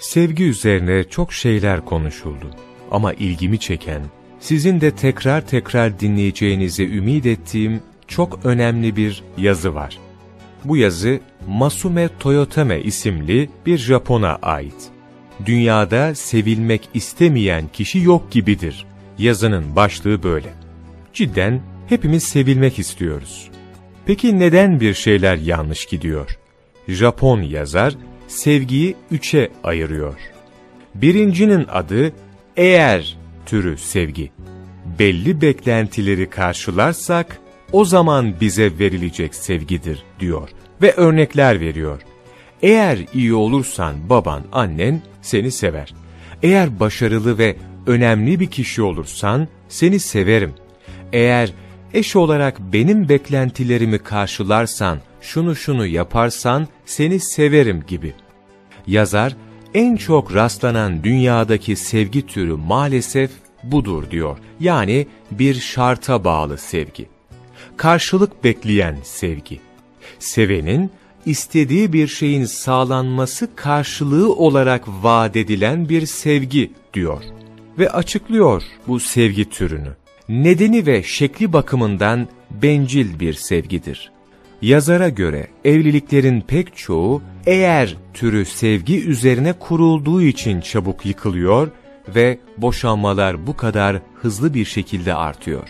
Sevgi üzerine çok şeyler konuşuldu. Ama ilgimi çeken, sizin de tekrar tekrar dinleyeceğinizi ümit ettiğim çok önemli bir yazı var. Bu yazı Masume Toyotame isimli bir Japon'a ait. Dünyada sevilmek istemeyen kişi yok gibidir. Yazının başlığı böyle. Cidden hepimiz sevilmek istiyoruz. Peki neden bir şeyler yanlış gidiyor? Japon yazar sevgiyi üçe ayırıyor. Birincinin adı eğer türü sevgi. Belli beklentileri karşılarsak o zaman bize verilecek sevgidir diyor ve örnekler veriyor. Eğer iyi olursan baban, annen seni sever. Eğer başarılı ve önemli bir kişi olursan seni severim. Eğer eş olarak benim beklentilerimi karşılarsan, şunu şunu yaparsan seni severim gibi. Yazar, en çok rastlanan dünyadaki sevgi türü maalesef budur diyor. Yani bir şarta bağlı sevgi. Karşılık bekleyen sevgi. Sevenin istediği bir şeyin sağlanması karşılığı olarak vaat edilen bir sevgi diyor. Ve açıklıyor bu sevgi türünü. Nedeni ve şekli bakımından bencil bir sevgidir. Yazara göre evliliklerin pek çoğu eğer türü sevgi üzerine kurulduğu için çabuk yıkılıyor ve boşanmalar bu kadar hızlı bir şekilde artıyor.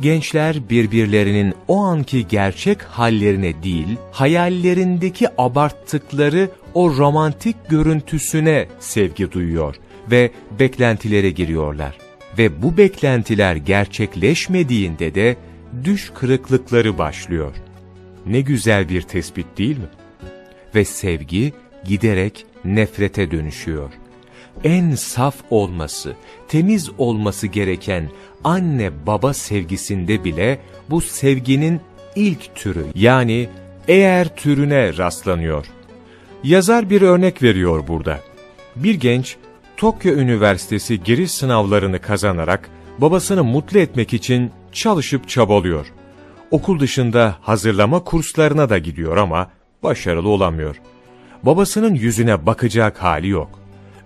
Gençler birbirlerinin o anki gerçek hallerine değil, hayallerindeki abarttıkları o romantik görüntüsüne sevgi duyuyor ve beklentilere giriyorlar. Ve bu beklentiler gerçekleşmediğinde de düş kırıklıkları başlıyor. Ne güzel bir tespit değil mi? Ve sevgi giderek nefrete dönüşüyor. En saf olması, temiz olması gereken anne baba sevgisinde bile bu sevginin ilk türü yani eğer türüne rastlanıyor. Yazar bir örnek veriyor burada. Bir genç Tokyo Üniversitesi giriş sınavlarını kazanarak babasını mutlu etmek için çalışıp çabalıyor. Okul dışında hazırlama kurslarına da gidiyor ama başarılı olamıyor. Babasının yüzüne bakacak hali yok.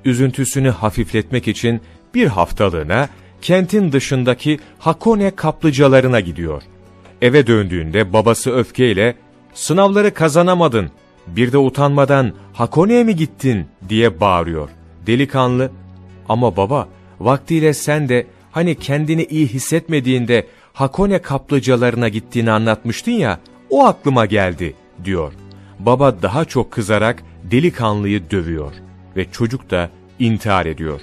Üzüntüsünü hafifletmek için bir haftalığına kentin dışındaki Hakone kaplıcalarına gidiyor. Eve döndüğünde babası öfkeyle sınavları kazanamadın, bir de utanmadan Hakone'ye mi gittin diye bağırıyor. Delikanlı, ama baba vaktiyle sen de hani kendini iyi hissetmediğinde Hakone kaplıcalarına gittiğini anlatmıştın ya, o aklıma geldi, diyor. Baba daha çok kızarak delikanlıyı dövüyor ve çocuk da intihar ediyor.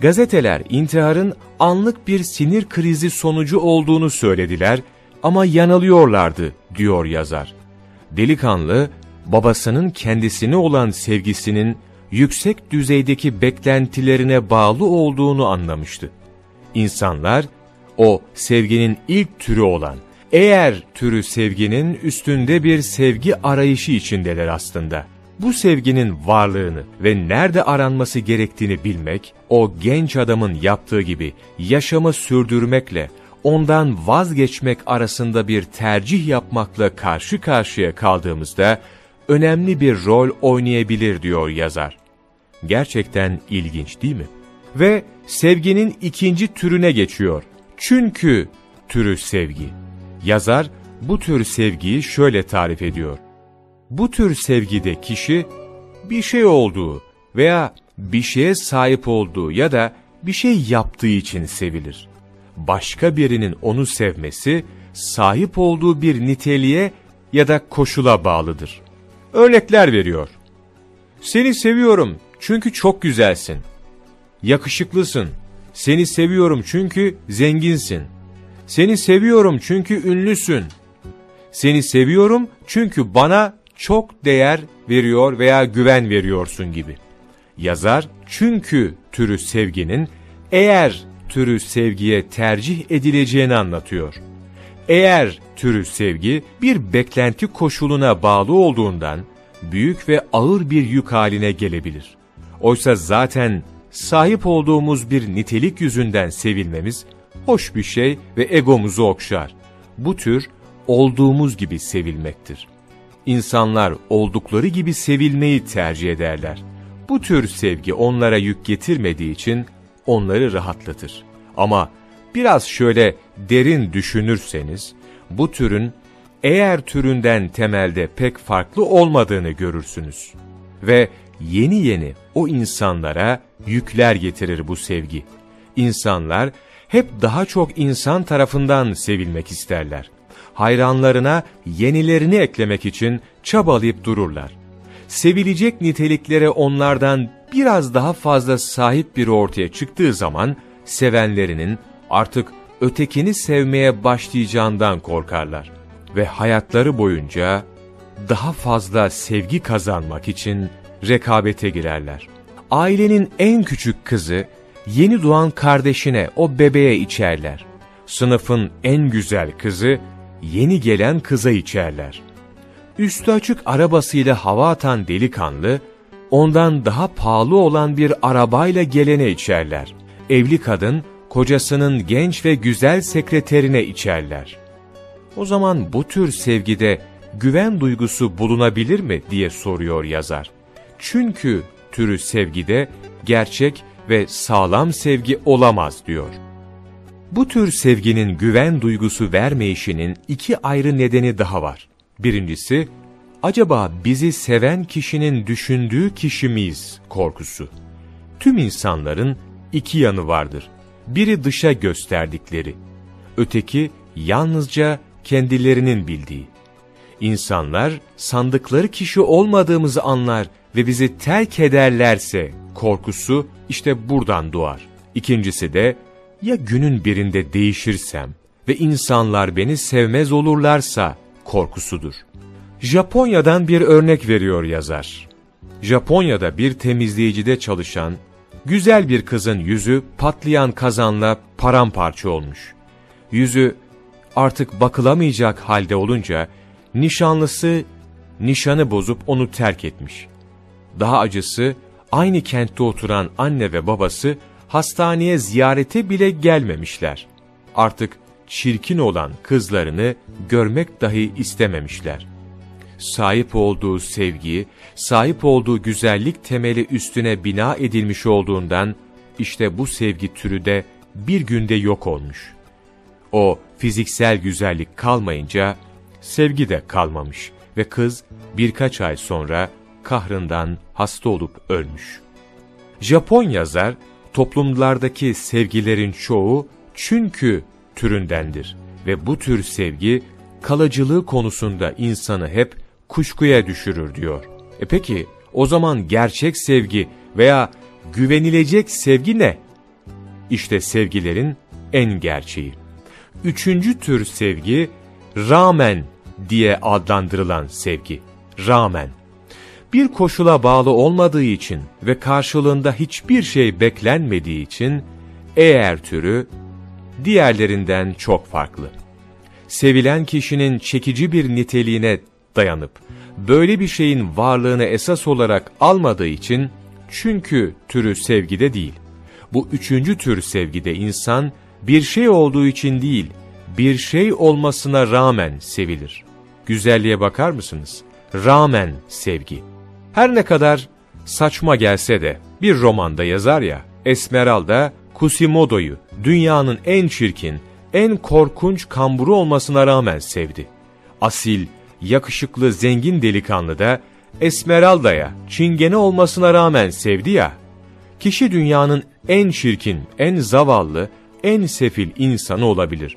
Gazeteler intiharın anlık bir sinir krizi sonucu olduğunu söylediler ama yanılıyorlardı, diyor yazar. Delikanlı, babasının kendisine olan sevgisinin yüksek düzeydeki beklentilerine bağlı olduğunu anlamıştı. İnsanlar, o sevginin ilk türü olan, eğer türü sevginin üstünde bir sevgi arayışı içindeler aslında. Bu sevginin varlığını ve nerede aranması gerektiğini bilmek, o genç adamın yaptığı gibi yaşamı sürdürmekle, ondan vazgeçmek arasında bir tercih yapmakla karşı karşıya kaldığımızda, önemli bir rol oynayabilir diyor yazar. Gerçekten ilginç değil mi? Ve sevginin ikinci türüne geçiyor. Çünkü türü sevgi. Yazar bu tür sevgiyi şöyle tarif ediyor. Bu tür sevgide kişi bir şey olduğu veya bir şeye sahip olduğu ya da bir şey yaptığı için sevilir. Başka birinin onu sevmesi sahip olduğu bir niteliğe ya da koşula bağlıdır. Örnekler veriyor. Seni seviyorum çünkü çok güzelsin. Yakışıklısın. Seni seviyorum çünkü zenginsin. Seni seviyorum çünkü ünlüsün. Seni seviyorum çünkü bana çok değer veriyor veya güven veriyorsun gibi. Yazar çünkü türü sevginin eğer türü sevgiye tercih edileceğini anlatıyor. Eğer türü sevgi bir beklenti koşuluna bağlı olduğundan büyük ve ağır bir yük haline gelebilir. Oysa zaten sahip olduğumuz bir nitelik yüzünden sevilmemiz hoş bir şey ve egomuzu okşar. Bu tür olduğumuz gibi sevilmektir. İnsanlar oldukları gibi sevilmeyi tercih ederler. Bu tür sevgi onlara yük getirmediği için onları rahatlatır. Ama biraz şöyle derin düşünürseniz, bu türün eğer türünden temelde pek farklı olmadığını görürsünüz. Ve yeni yeni o insanlara yükler getirir bu sevgi. İnsanlar hep daha çok insan tarafından sevilmek isterler. Hayranlarına yenilerini eklemek için çabalayıp dururlar. Sevilecek niteliklere onlardan biraz daha fazla sahip biri ortaya çıktığı zaman, sevenlerinin artık ötekini sevmeye başlayacağından korkarlar. Ve hayatları boyunca daha fazla sevgi kazanmak için rekabete girerler. Ailenin en küçük kızı, yeni doğan kardeşine o bebeğe içerler. Sınıfın en güzel kızı, yeni gelen kıza içerler. Üstü açık arabasıyla hava atan delikanlı, ondan daha pahalı olan bir arabayla gelene içerler. Evli kadın, kocasının genç ve güzel sekreterine içerler. O zaman bu tür sevgide güven duygusu bulunabilir mi diye soruyor yazar. Çünkü türü sevgide gerçek ve sağlam sevgi olamaz diyor. Bu tür sevginin güven duygusu vermeyişinin iki ayrı nedeni daha var. Birincisi, acaba bizi seven kişinin düşündüğü kişi miyiz korkusu. Tüm insanların iki yanı vardır. Biri dışa gösterdikleri, öteki yalnızca kendilerinin bildiği. İnsanlar sandıkları kişi olmadığımızı anlar ve bizi terk ederlerse korkusu işte buradan doğar. İkincisi de ya günün birinde değişirsem ve insanlar beni sevmez olurlarsa korkusudur. Japonya'dan bir örnek veriyor yazar. Japonya'da bir temizleyicide çalışan güzel bir kızın yüzü patlayan kazanla paramparça olmuş. Yüzü artık bakılamayacak halde olunca nişanlısı nişanı bozup onu terk etmiş. Daha acısı aynı kentte oturan anne ve babası hastaneye ziyarete bile gelmemişler. Artık çirkin olan kızlarını görmek dahi istememişler. Sahip olduğu sevgi, sahip olduğu güzellik temeli üstüne bina edilmiş olduğundan, işte bu sevgi türü de bir günde yok olmuş. O fiziksel güzellik kalmayınca, sevgi de kalmamış ve kız birkaç ay sonra kahrından hasta olup ölmüş. Japon yazar, toplumlardaki sevgilerin çoğu çünkü türündendir ve bu tür sevgi kalıcılığı konusunda insanı hep kuşkuya düşürür diyor. E peki o zaman gerçek sevgi veya güvenilecek sevgi ne? İşte sevgilerin en gerçeği. Üçüncü tür sevgi rağmen diye adlandırılan sevgi. Rağmen bir koşula bağlı olmadığı için ve karşılığında hiçbir şey beklenmediği için eğer türü diğerlerinden çok farklı. Sevilen kişinin çekici bir niteliğine dayanıp böyle bir şeyin varlığını esas olarak almadığı için çünkü türü sevgide değil. Bu üçüncü tür sevgide insan bir şey olduğu için değil, bir şey olmasına rağmen sevilir. Güzelliğe bakar mısınız? Rağmen sevgi. Her ne kadar saçma gelse de bir romanda yazar ya, Esmeralda Quasimodo'yu dünyanın en çirkin, en korkunç kamburu olmasına rağmen sevdi. Asil, yakışıklı, zengin delikanlı da Esmeralda'ya çingene olmasına rağmen sevdi ya. Kişi dünyanın en çirkin, en zavallı, en sefil insanı olabilir.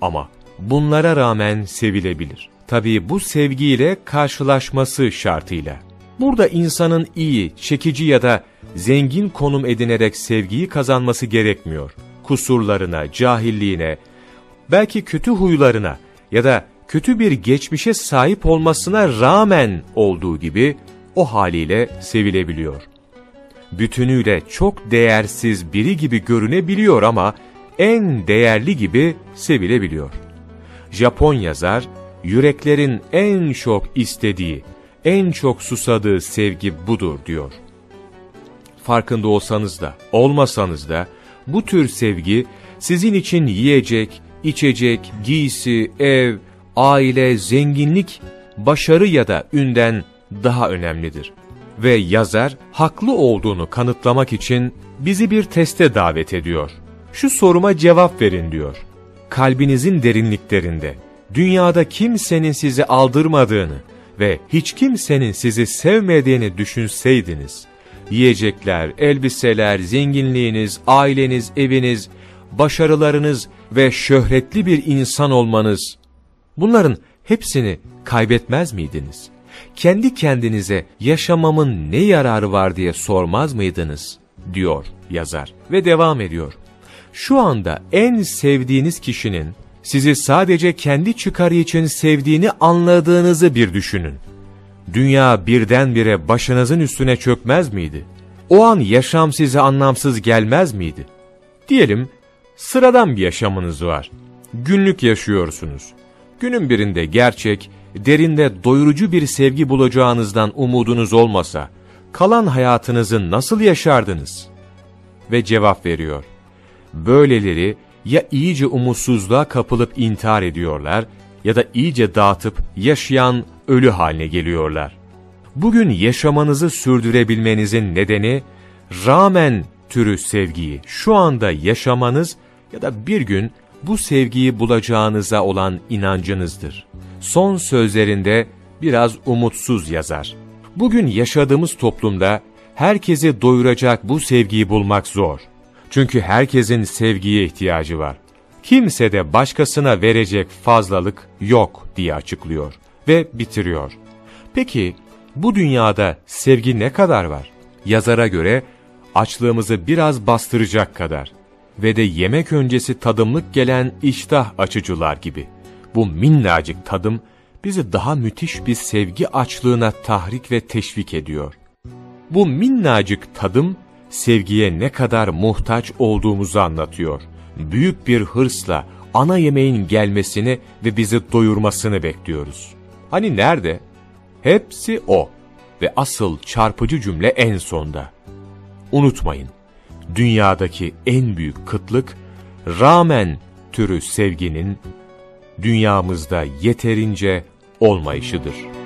Ama bunlara rağmen sevilebilir. Tabii bu sevgiyle karşılaşması şartıyla. Burada insanın iyi, çekici ya da zengin konum edinerek sevgiyi kazanması gerekmiyor. Kusurlarına, cahilliğine, belki kötü huylarına ya da kötü bir geçmişe sahip olmasına rağmen olduğu gibi o haliyle sevilebiliyor. Bütünüyle çok değersiz biri gibi görünebiliyor ama en değerli gibi sevilebiliyor. Japon yazar, yüreklerin en çok istediği, en çok susadığı sevgi budur diyor. Farkında olsanız da, olmasanız da bu tür sevgi sizin için yiyecek, içecek, giysi, ev, aile, zenginlik, başarı ya da ünden daha önemlidir. Ve yazar haklı olduğunu kanıtlamak için bizi bir teste davet ediyor. Şu soruma cevap verin diyor. Kalbinizin derinliklerinde dünyada kimsenin sizi aldırmadığını ve hiç kimsenin sizi sevmediğini düşünseydiniz, yiyecekler, elbiseler, zenginliğiniz, aileniz, eviniz, başarılarınız ve şöhretli bir insan olmanız, bunların hepsini kaybetmez miydiniz? Kendi kendinize yaşamamın ne yararı var diye sormaz mıydınız? diyor yazar ve devam ediyor. Şu anda en sevdiğiniz kişinin sizi sadece kendi çıkarı için sevdiğini anladığınızı bir düşünün. Dünya birdenbire başınızın üstüne çökmez miydi? O an yaşam size anlamsız gelmez miydi? Diyelim sıradan bir yaşamınız var. Günlük yaşıyorsunuz. Günün birinde gerçek, derinde doyurucu bir sevgi bulacağınızdan umudunuz olmasa, kalan hayatınızı nasıl yaşardınız? Ve cevap veriyor. Böyleleri ya iyice umutsuzluğa kapılıp intihar ediyorlar ya da iyice dağıtıp yaşayan ölü haline geliyorlar. Bugün yaşamanızı sürdürebilmenizin nedeni rağmen türü sevgiyi şu anda yaşamanız ya da bir gün bu sevgiyi bulacağınıza olan inancınızdır. Son sözlerinde biraz umutsuz yazar. Bugün yaşadığımız toplumda herkesi doyuracak bu sevgiyi bulmak zor. Çünkü herkesin sevgiye ihtiyacı var. Kimse de başkasına verecek fazlalık yok diye açıklıyor ve bitiriyor. Peki bu dünyada sevgi ne kadar var? Yazara göre açlığımızı biraz bastıracak kadar ve de yemek öncesi tadımlık gelen iştah açıcılar gibi. Bu minnacık tadım bizi daha müthiş bir sevgi açlığına tahrik ve teşvik ediyor. Bu minnacık tadım sevgiye ne kadar muhtaç olduğumuzu anlatıyor. Büyük bir hırsla ana yemeğin gelmesini ve bizi doyurmasını bekliyoruz. Hani nerede? Hepsi o ve asıl çarpıcı cümle en sonda. Unutmayın, dünyadaki en büyük kıtlık, rağmen türü sevginin dünyamızda yeterince olmayışıdır.''